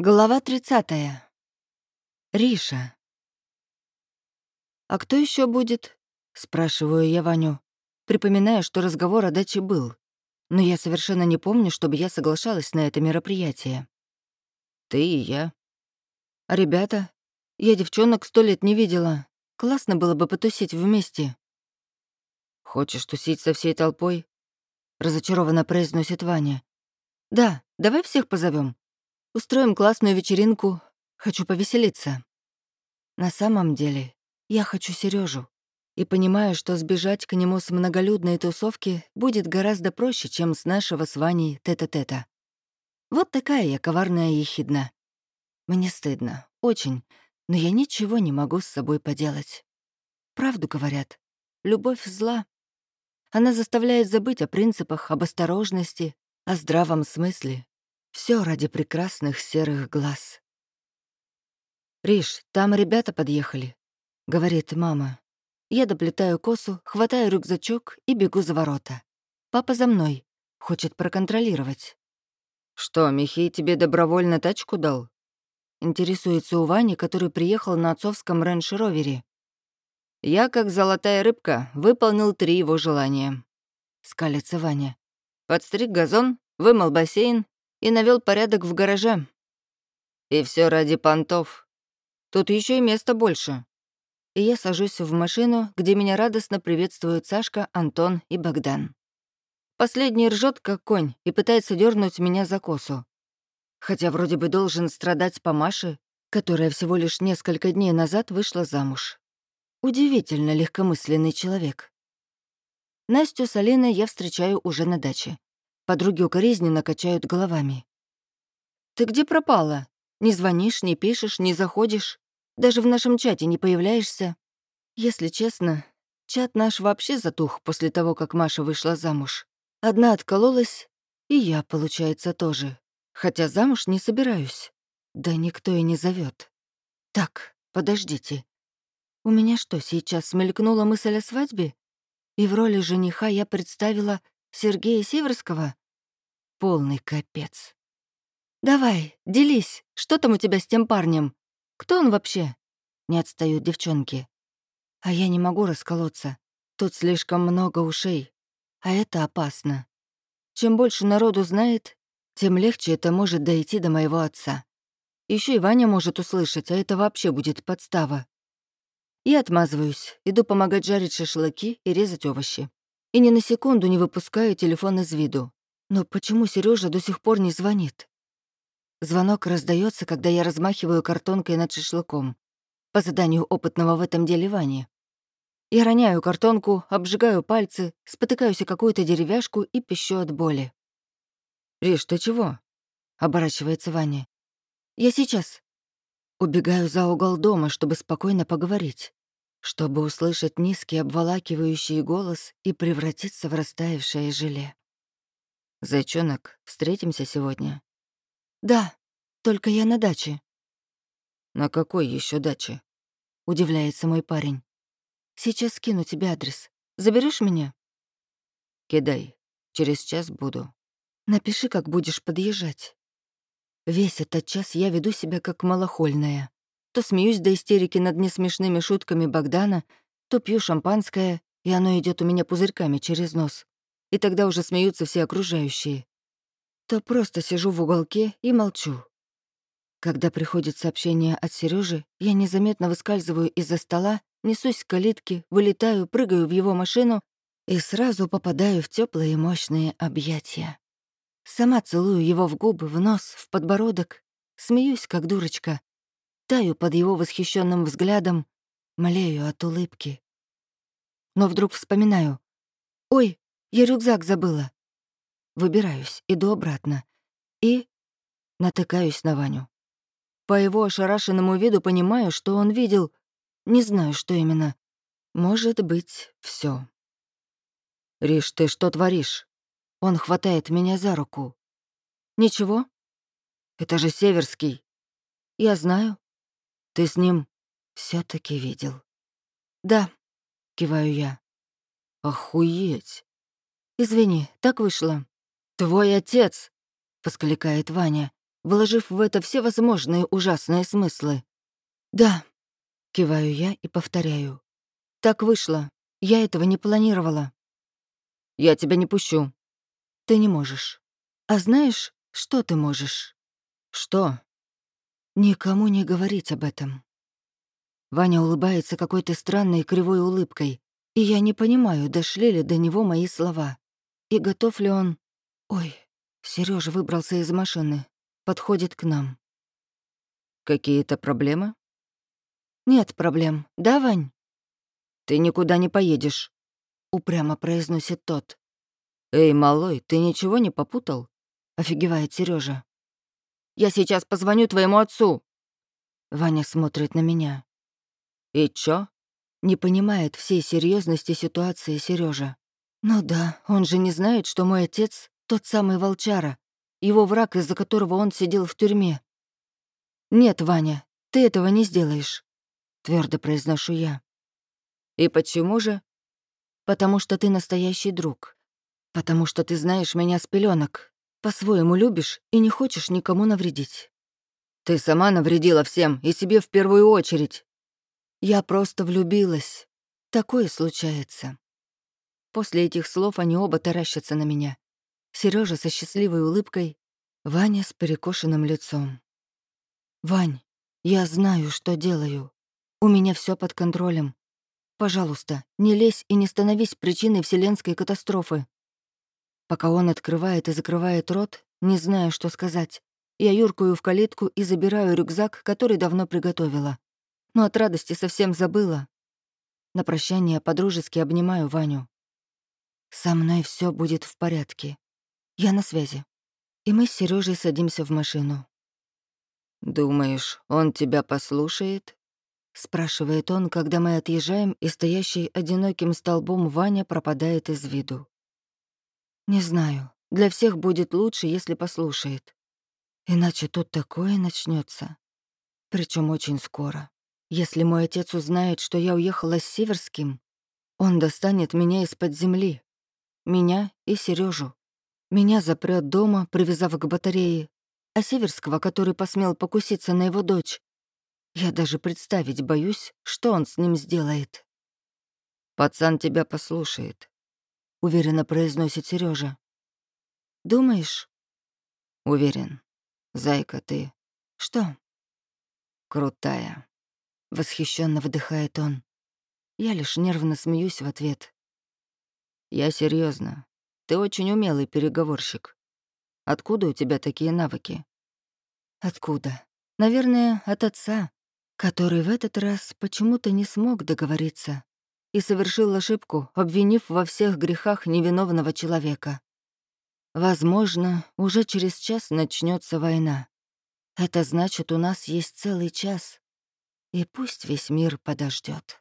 Глава 30. Риша. «А кто еще будет?» — спрашиваю я Ваню. Припоминаю, что разговор о даче был, но я совершенно не помню, чтобы я соглашалась на это мероприятие. «Ты и я». «А ребята? Я девчонок сто лет не видела. Классно было бы потусить вместе». «Хочешь тусить со всей толпой?» — разочарованно произносит Ваня. «Да, давай всех позовем. Устроим классную вечеринку. Хочу повеселиться. На самом деле, я хочу Сережу и понимаю, что сбежать к нему с многолюдной тусовки будет гораздо проще, чем с нашего с Ваней тета-тета. Вот такая я коварная ехидна. Мне стыдно, очень, но я ничего не могу с собой поделать. Правду говорят, любовь зла. Она заставляет забыть о принципах, об осторожности, о здравом смысле, все ради прекрасных серых глаз. «Риш, там ребята подъехали», — говорит мама. Я доплетаю косу, хватаю рюкзачок и бегу за ворота. Папа за мной, хочет проконтролировать. «Что, Михей тебе добровольно тачку дал?» Интересуется у Вани, который приехал на отцовском рейндж-ровере. «Я, как золотая рыбка, выполнил три его желания», — скалится Ваня. «Подстриг газон, вымыл бассейн и навел порядок в гараже. И все ради понтов. Тут еще и места больше. И я сажусь в машину, где меня радостно приветствуют Сашка, Антон и Богдан. Последний ржет как конь и пытается дернуть меня за косу. Хотя вроде бы должен страдать по Маше, которая всего лишь несколько дней назад вышла замуж. Удивительно легкомысленный человек. Настю с Алиной я встречаю уже на даче. Подруги укоризненно качают головами. «Ты где пропала? Не звонишь, не пишешь, не заходишь. Даже в нашем чате не появляешься. Если честно, чат наш вообще затух после того, как Маша вышла замуж. Одна откололась, и я, получается, тоже. Хотя замуж не собираюсь. Да никто и не зовет. Так, подождите. У меня что, сейчас смелькнула мысль о свадьбе? И в роли жениха я представила Сергея Северского? Полный капец. «Давай, делись, что там у тебя с тем парнем? Кто он вообще?» Не отстают девчонки. А я не могу расколоться. Тут слишком много ушей. А это опасно. Чем больше народу знает, тем легче это может дойти до моего отца. Еще и Ваня может услышать, а это вообще будет подстава. Я отмазываюсь, иду помогать жарить шашлыки и резать овощи. И ни на секунду не выпускаю телефон из виду. Но почему Сережа до сих пор не звонит? Звонок раздается, когда я размахиваю картонкой над шашлыком. По заданию опытного в этом деле Вани. Я роняю картонку, обжигаю пальцы, спотыкаюсь о какую-то деревяшку и пищу от боли. «Риш, ты чего?» — оборачивается Ваня. «Я сейчас». Убегаю за угол дома, чтобы спокойно поговорить, чтобы услышать низкий обволакивающий голос и превратиться в растаявшее желе. «Зайчонок, встретимся сегодня?» «Да, только я на даче». «На какой еще даче?» — удивляется мой парень. «Сейчас скину тебе адрес. Заберешь меня?» «Кидай. Через час буду». «Напиши, как будешь подъезжать». Весь этот час я веду себя как малохольная. То смеюсь до истерики над несмешными шутками Богдана, то пью шампанское, и оно идет у меня пузырьками через нос и тогда уже смеются все окружающие. То просто сижу в уголке и молчу. Когда приходит сообщение от Сережи, я незаметно выскальзываю из-за стола, несусь к калитке, вылетаю, прыгаю в его машину и сразу попадаю в теплые мощные объятия. Сама целую его в губы, в нос, в подбородок, смеюсь, как дурочка, таю под его восхищенным взглядом, млею от улыбки. Но вдруг вспоминаю. «Ой, я рюкзак забыла. Выбираюсь, иду обратно. И натыкаюсь на Ваню. По его ошарашенному виду понимаю, что он видел... Не знаю, что именно. Может быть, все. «Риш, ты что творишь?» Он хватает меня за руку. «Ничего? Это же Северский». «Я знаю. Ты с ним все таки видел». «Да», — киваю я. «Охуеть!» «Извини, так вышло». «Твой отец!» — воскликает Ваня. вложив в это все возможные ужасные смыслы. «Да», — киваю я и повторяю. «Так вышло. Я этого не планировала». «Я тебя не пущу». «Ты не можешь. А знаешь, что ты можешь?» «Что?» «Никому не говорить об этом». Ваня улыбается какой-то странной кривой улыбкой, и я не понимаю, дошли ли до него мои слова. И готов ли он... Ой, Сережа выбрался из машины, подходит к нам. «Какие-то проблемы?» «Нет проблем, да, Вань?» «Ты никуда не поедешь», — упрямо произносит тот. «Эй, малой, ты ничего не попутал?» — офигевает Сережа. «Я сейчас позвоню твоему отцу!» Ваня смотрит на меня. «И чё?» Не понимает всей серьезности ситуации Сережа. «Ну да, он же не знает, что мой отец — тот самый волчара, его враг, из-за которого он сидел в тюрьме. Нет, Ваня, ты этого не сделаешь», — твердо произношу я. «И почему же?» «Потому что ты настоящий друг. Потому что ты знаешь меня с пеленок, по-своему любишь и не хочешь никому навредить». «Ты сама навредила всем, и себе в первую очередь», я просто влюбилась. Такое случается. После этих слов они оба таращатся на меня. Сережа со счастливой улыбкой, Ваня с перекошенным лицом. «Вань, я знаю, что делаю. У меня все под контролем. Пожалуйста, не лезь и не становись причиной вселенской катастрофы». Пока он открывает и закрывает рот, не зная, что сказать, я юркую в калитку и забираю рюкзак, который давно приготовила но от радости совсем забыла. На прощание подружески обнимаю Ваню. «Со мной все будет в порядке. Я на связи». И мы с Сережей садимся в машину. «Думаешь, он тебя послушает?» — спрашивает он, когда мы отъезжаем, и стоящий одиноким столбом Ваня пропадает из виду. «Не знаю. Для всех будет лучше, если послушает. Иначе тут такое начнется, причем очень скоро». Если мой отец узнает, что я уехала с Северским, он достанет меня из-под земли. Меня и Сережу. Меня запрет дома, привязав к батарее, а Северского, который посмел покуситься на его дочь, я даже представить боюсь, что он с ним сделает. «Пацан тебя послушает», — уверенно произносит Сережа. «Думаешь?» «Уверен. Зайка, ты...» «Что?» «Крутая». Восхищенно выдыхает он. Я лишь нервно смеюсь в ответ. Я серьезно. Ты очень умелый переговорщик. Откуда у тебя такие навыки? Откуда? Наверное, от отца, который в этот раз почему-то не смог договориться и совершил ошибку, обвинив во всех грехах невиновного человека. Возможно, уже через час начнется война. Это значит, у нас есть целый час, и пусть весь мир подождет.